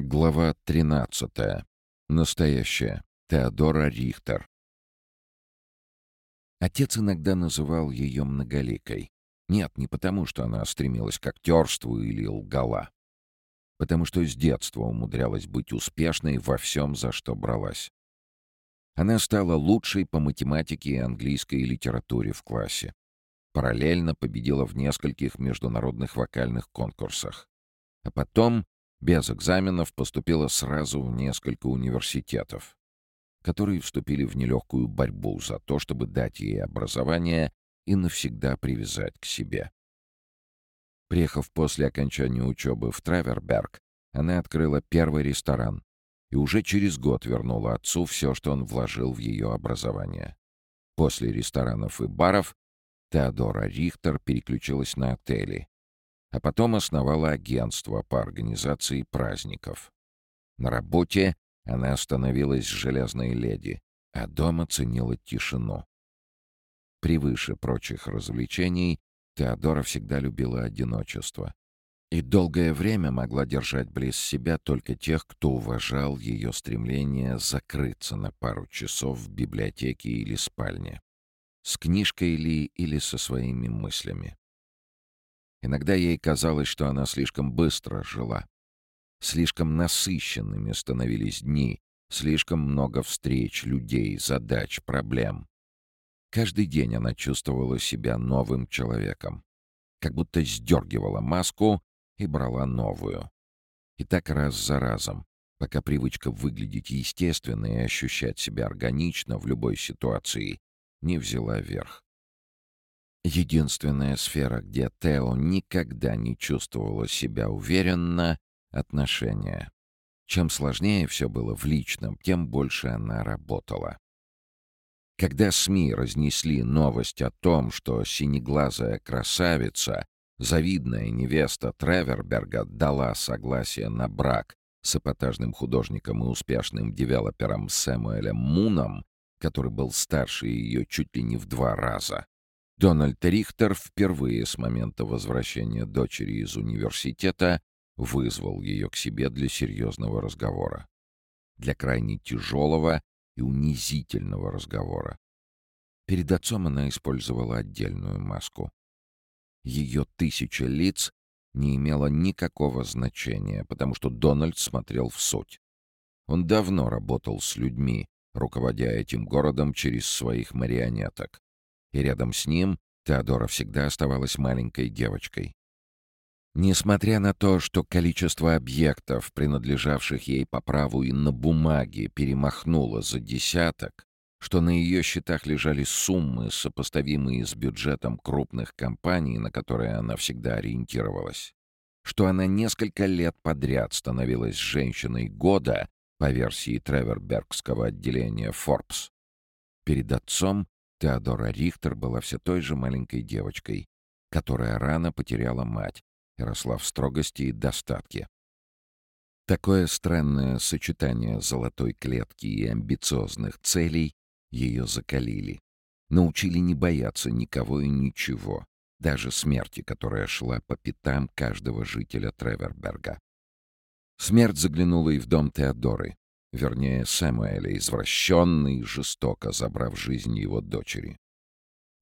Глава 13. Настоящая. Теодора Рихтер. Отец иногда называл ее многоликой. Нет, не потому, что она стремилась к актерству или лгала. Потому что с детства умудрялась быть успешной во всем, за что бралась. Она стала лучшей по математике и английской литературе в классе. Параллельно победила в нескольких международных вокальных конкурсах. А потом без экзаменов поступила сразу в несколько университетов, которые вступили в нелегкую борьбу за то, чтобы дать ей образование и навсегда привязать к себе. Приехав после окончания учебы в Траверберг, она открыла первый ресторан и уже через год вернула отцу все, что он вложил в ее образование. После ресторанов и баров Теодора Рихтер переключилась на отели, а потом основала агентство по организации праздников. На работе она становилась железной леди, а дома ценила тишину. Превыше прочих развлечений Теодора всегда любила одиночество и долгое время могла держать близ себя только тех, кто уважал ее стремление закрыться на пару часов в библиотеке или спальне, с книжкой ли или со своими мыслями. Иногда ей казалось, что она слишком быстро жила. Слишком насыщенными становились дни, слишком много встреч, людей, задач, проблем. Каждый день она чувствовала себя новым человеком. Как будто сдергивала маску и брала новую. И так раз за разом, пока привычка выглядеть естественно и ощущать себя органично в любой ситуации не взяла верх. Единственная сфера, где Тео никогда не чувствовала себя уверенно — отношения. Чем сложнее все было в личном, тем больше она работала. Когда СМИ разнесли новость о том, что синеглазая красавица, завидная невеста Треверберга, дала согласие на брак с эпатажным художником и успешным девелопером Сэмуэлем Муном, который был старше ее чуть ли не в два раза, Дональд Рихтер впервые с момента возвращения дочери из университета вызвал ее к себе для серьезного разговора. Для крайне тяжелого и унизительного разговора. Перед отцом она использовала отдельную маску. Ее тысяча лиц не имела никакого значения, потому что Дональд смотрел в суть. Он давно работал с людьми, руководя этим городом через своих марионеток и рядом с ним Теодора всегда оставалась маленькой девочкой. Несмотря на то, что количество объектов, принадлежавших ей по праву и на бумаге, перемахнуло за десяток, что на ее счетах лежали суммы, сопоставимые с бюджетом крупных компаний, на которые она всегда ориентировалась, что она несколько лет подряд становилась женщиной года по версии Тревербергского отделения Forbes. Перед отцом Теодора Рихтер была все той же маленькой девочкой, которая рано потеряла мать и росла в строгости и достатке. Такое странное сочетание золотой клетки и амбициозных целей ее закалили. Научили не бояться никого и ничего, даже смерти, которая шла по пятам каждого жителя Треверберга. Смерть заглянула и в дом Теодоры, вернее, Сэмуэля, извращенный жестоко забрав жизнь его дочери.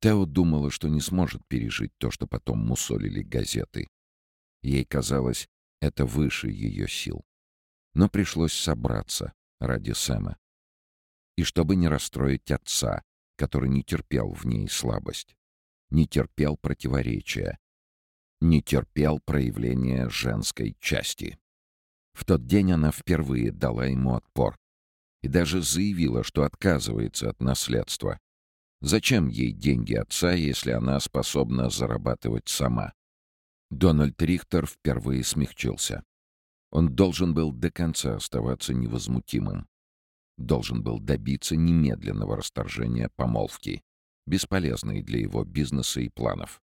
Тео думала, что не сможет пережить то, что потом мусолили газеты. Ей казалось, это выше ее сил. Но пришлось собраться ради Сэма. И чтобы не расстроить отца, который не терпел в ней слабость, не терпел противоречия, не терпел проявления женской части. В тот день она впервые дала ему отпор и даже заявила, что отказывается от наследства. Зачем ей деньги отца, если она способна зарабатывать сама? Дональд Рихтер впервые смягчился. Он должен был до конца оставаться невозмутимым. Должен был добиться немедленного расторжения помолвки, бесполезной для его бизнеса и планов.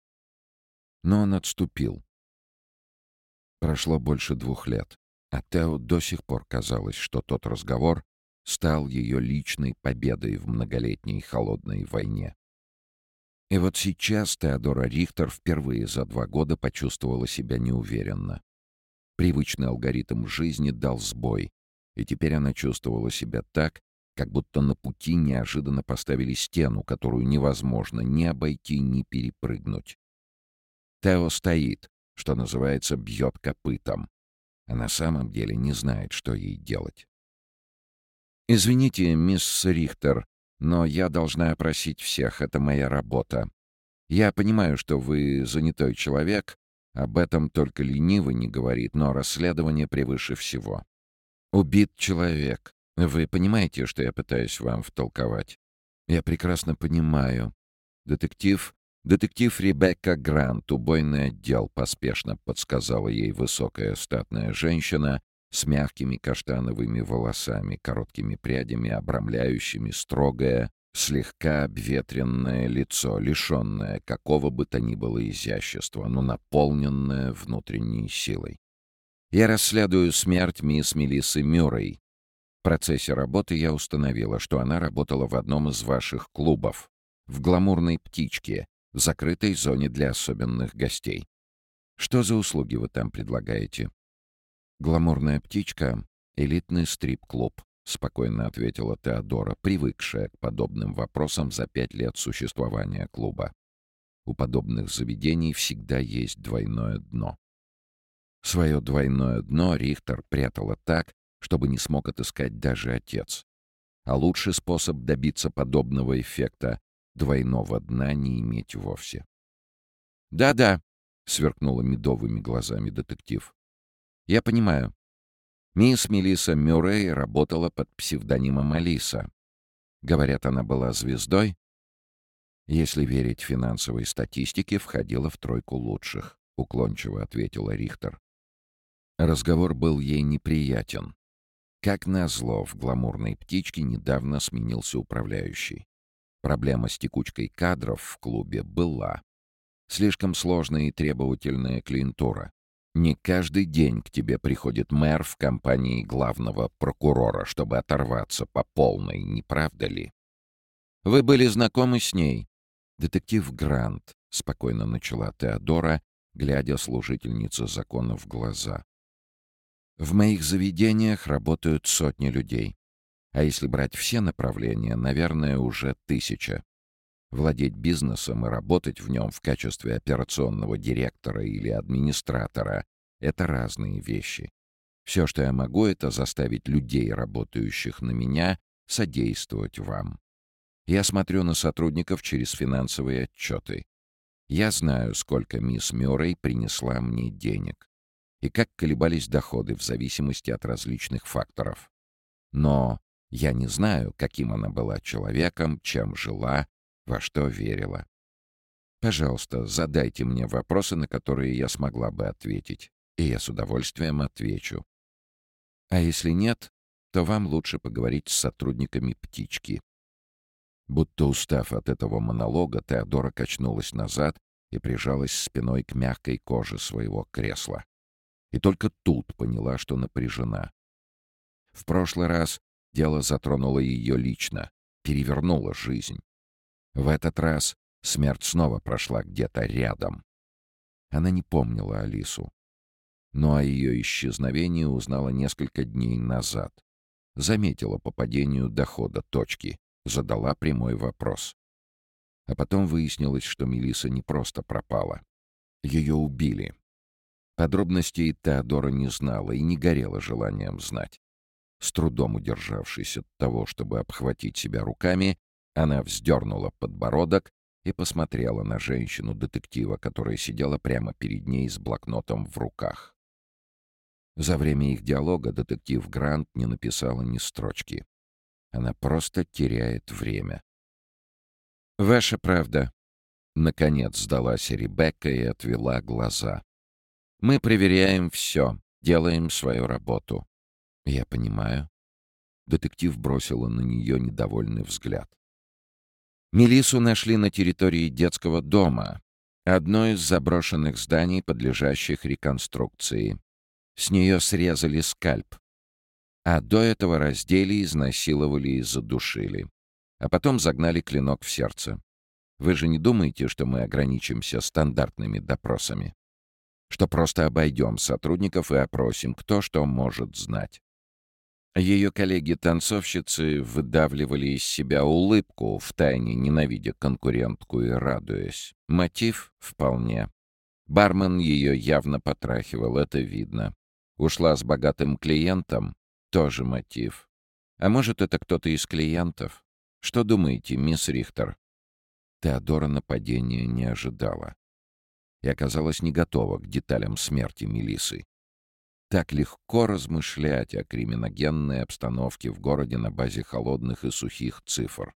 Но он отступил. Прошло больше двух лет. А Тео до сих пор казалось, что тот разговор стал ее личной победой в многолетней холодной войне. И вот сейчас Теодора Рихтер впервые за два года почувствовала себя неуверенно. Привычный алгоритм жизни дал сбой, и теперь она чувствовала себя так, как будто на пути неожиданно поставили стену, которую невозможно ни обойти, ни перепрыгнуть. Тео стоит, что называется, бьет копытом, а на самом деле не знает, что ей делать. «Извините, мисс Рихтер, но я должна опросить всех, это моя работа. Я понимаю, что вы занятой человек, об этом только ленивый не говорит, но расследование превыше всего. Убит человек. Вы понимаете, что я пытаюсь вам втолковать? Я прекрасно понимаю. Детектив... Детектив Ребекка Грант, убойный отдел, поспешно подсказала ей высокая статная женщина с мягкими каштановыми волосами, короткими прядями, обрамляющими строгое, слегка обветренное лицо, лишенное какого бы то ни было изящества, но наполненное внутренней силой. Я расследую смерть мисс Мелиссы Мюррей. В процессе работы я установила, что она работала в одном из ваших клубов, в «Гламурной птичке», в закрытой зоне для особенных гостей. Что за услуги вы там предлагаете? «Гламурная птичка» — элитный стрип-клуб, — спокойно ответила Теодора, привыкшая к подобным вопросам за пять лет существования клуба. У подобных заведений всегда есть двойное дно. Свое двойное дно Рихтер прятала так, чтобы не смог отыскать даже отец. А лучший способ добиться подобного эффекта — двойного дна не иметь вовсе. «Да-да», — сверкнула медовыми глазами детектив. «Я понимаю. Мисс Мелисса Мюррей работала под псевдонимом Алиса. Говорят, она была звездой. Если верить финансовой статистике, входила в тройку лучших, уклончиво ответила Рихтер. Разговор был ей неприятен. Как назло, в гламурной птичке недавно сменился управляющий. Проблема с текучкой кадров в клубе была. Слишком сложная и требовательная клиентура. Не каждый день к тебе приходит мэр в компании главного прокурора, чтобы оторваться по полной, не правда ли? Вы были знакомы с ней? Детектив Грант, спокойно начала Теодора, глядя служительнице закона в глаза. В моих заведениях работают сотни людей. А если брать все направления, наверное, уже тысяча. Владеть бизнесом и работать в нем в качестве операционного директора или администратора — это разные вещи. Все, что я могу, это заставить людей, работающих на меня, содействовать вам. Я смотрю на сотрудников через финансовые отчеты. Я знаю, сколько мисс Мюррей принесла мне денег и как колебались доходы в зависимости от различных факторов. Но я не знаю, каким она была человеком, чем жила во что верила. Пожалуйста, задайте мне вопросы, на которые я смогла бы ответить, и я с удовольствием отвечу. А если нет, то вам лучше поговорить с сотрудниками «Птички». Будто устав от этого монолога, Теодора качнулась назад и прижалась спиной к мягкой коже своего кресла. И только тут поняла, что напряжена. В прошлый раз дело затронуло ее лично, перевернуло жизнь. В этот раз смерть снова прошла где-то рядом. Она не помнила Алису. Но о ее исчезновении узнала несколько дней назад. Заметила по падению дохода точки, задала прямой вопрос. А потом выяснилось, что Мелиса не просто пропала. Ее убили. Подробностей Теодора не знала и не горела желанием знать. С трудом удержавшись от того, чтобы обхватить себя руками, она вздернула подбородок и посмотрела на женщину-детектива, которая сидела прямо перед ней с блокнотом в руках. За время их диалога детектив Грант не написала ни строчки. Она просто теряет время. «Ваша правда», — наконец сдалась Ребекка и отвела глаза. «Мы проверяем все, делаем свою работу». «Я понимаю». Детектив бросила на нее недовольный взгляд. Мелису нашли на территории детского дома, одно из заброшенных зданий, подлежащих реконструкции. С нее срезали скальп. А до этого раздели, изнасиловали и задушили. А потом загнали клинок в сердце. Вы же не думаете, что мы ограничимся стандартными допросами? что просто обойдем сотрудников и опросим, кто что может знать. Ее коллеги-танцовщицы выдавливали из себя улыбку, втайне ненавидя конкурентку и радуясь. Мотив — вполне. Бармен ее явно потрахивал, это видно. Ушла с богатым клиентом — тоже мотив. А может, это кто-то из клиентов? Что думаете, мисс Рихтер? Теодора нападения не ожидала. И оказалась не готова к деталям смерти Мелисы. Так легко размышлять о криминогенной обстановке в городе на базе холодных и сухих цифр.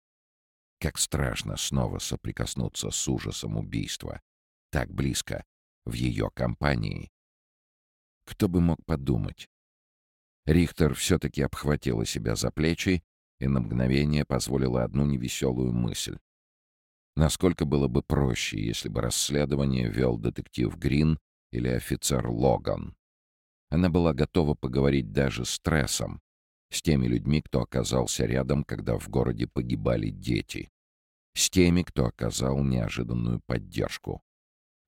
Как страшно снова соприкоснуться с ужасом убийства. Так близко, в ее компании. Кто бы мог подумать? Рихтер все-таки обхватила себя за плечи и на мгновение позволила одну невеселую мысль. Насколько было бы проще, если бы расследование вел детектив Грин или офицер Логан. Она была готова поговорить даже с Трессом, с теми людьми, кто оказался рядом, когда в городе погибали дети, с теми, кто оказал неожиданную поддержку.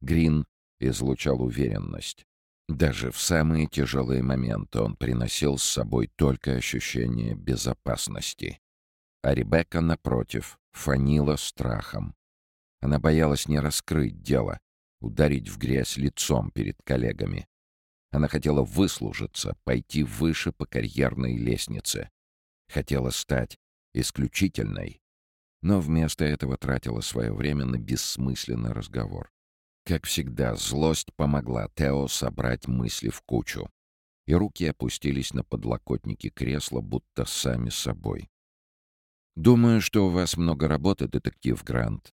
Грин излучал уверенность. Даже в самые тяжелые моменты он приносил с собой только ощущение безопасности. А Ребекка, напротив, фанила страхом. Она боялась не раскрыть дело, ударить в грязь лицом перед коллегами. Она хотела выслужиться, пойти выше по карьерной лестнице. Хотела стать исключительной. Но вместо этого тратила свое время на бессмысленный разговор. Как всегда, злость помогла Тео собрать мысли в кучу. И руки опустились на подлокотники кресла, будто сами собой. «Думаю, что у вас много работы, детектив Грант.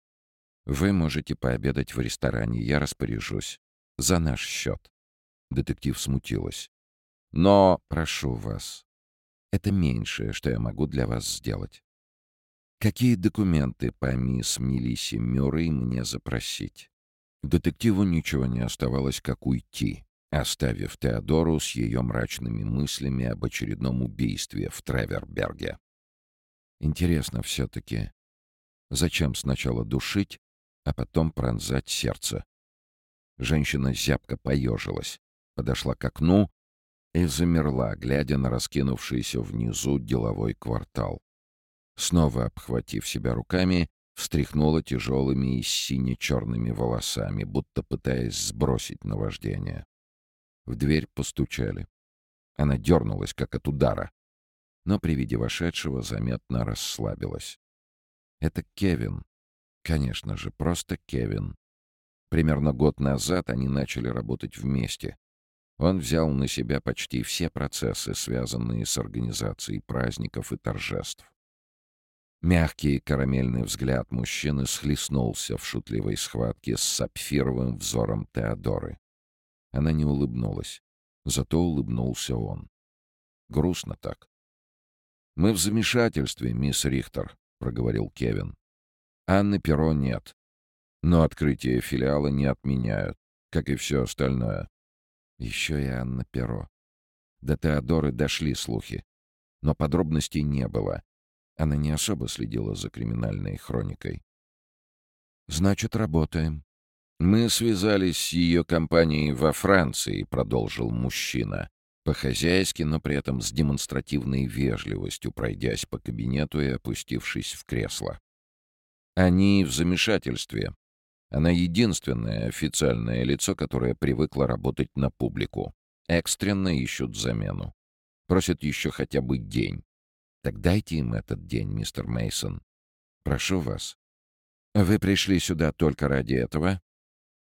Вы можете пообедать в ресторане, я распоряжусь. За наш счет». Детектив смутилась. «Но, прошу вас, это меньшее, что я могу для вас сделать. Какие документы по мисс Мелиссе Мюррей мне запросить?» Детективу ничего не оставалось, как уйти, оставив Теодору с ее мрачными мыслями об очередном убийстве в Треверберге. Интересно все-таки, зачем сначала душить, а потом пронзать сердце? Женщина зябко поежилась подошла к окну и замерла, глядя на раскинувшийся внизу деловой квартал. Снова обхватив себя руками, встряхнула тяжелыми и сине-черными волосами, будто пытаясь сбросить наваждение. В дверь постучали. Она дернулась, как от удара, но при виде вошедшего заметно расслабилась. Это Кевин. Конечно же, просто Кевин. Примерно год назад они начали работать вместе, он взял на себя почти все процессы, связанные с организацией праздников и торжеств. Мягкий карамельный взгляд мужчины схлестнулся в шутливой схватке с сапфировым взором Теодоры. Она не улыбнулась, зато улыбнулся он. Грустно так. «Мы в замешательстве, мисс Рихтер», — проговорил Кевин. «Анны Перо нет, но открытие филиала не отменяют, как и все остальное. Еще и Анна Перо. До Теодоры дошли слухи, но подробностей не было. Она не особо следила за криминальной хроникой. «Значит, работаем». «Мы связались с ее компанией во Франции», — продолжил мужчина. По-хозяйски, но при этом с демонстративной вежливостью, пройдясь по кабинету и опустившись в кресло. «Они в замешательстве. Она единственное официальное лицо, которое привыкло работать на публику. Экстренно ищут замену. Просят еще хотя бы день. Так дайте им этот день, мистер Мейсон. Прошу вас. Вы пришли сюда только ради этого?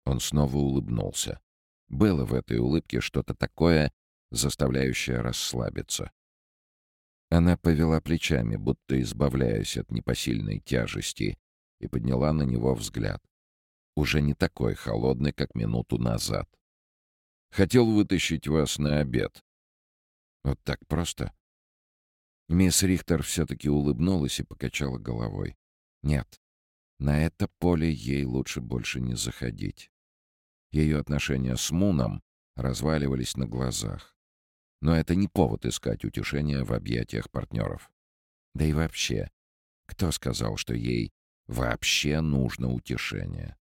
Он снова улыбнулся. Было в этой улыбке что-то такое, заставляющее расслабиться. Она повела плечами, будто избавляясь от непосильной тяжести, и подняла на него взгляд уже не такой холодный, как минуту назад. Хотел вытащить вас на обед. Вот так просто? Мисс Рихтер все-таки улыбнулась и покачала головой. Нет, на это поле ей лучше больше не заходить. Ее отношения с Муном разваливались на глазах. Но это не повод искать утешения в объятиях партнеров. Да и вообще, кто сказал, что ей вообще нужно утешение?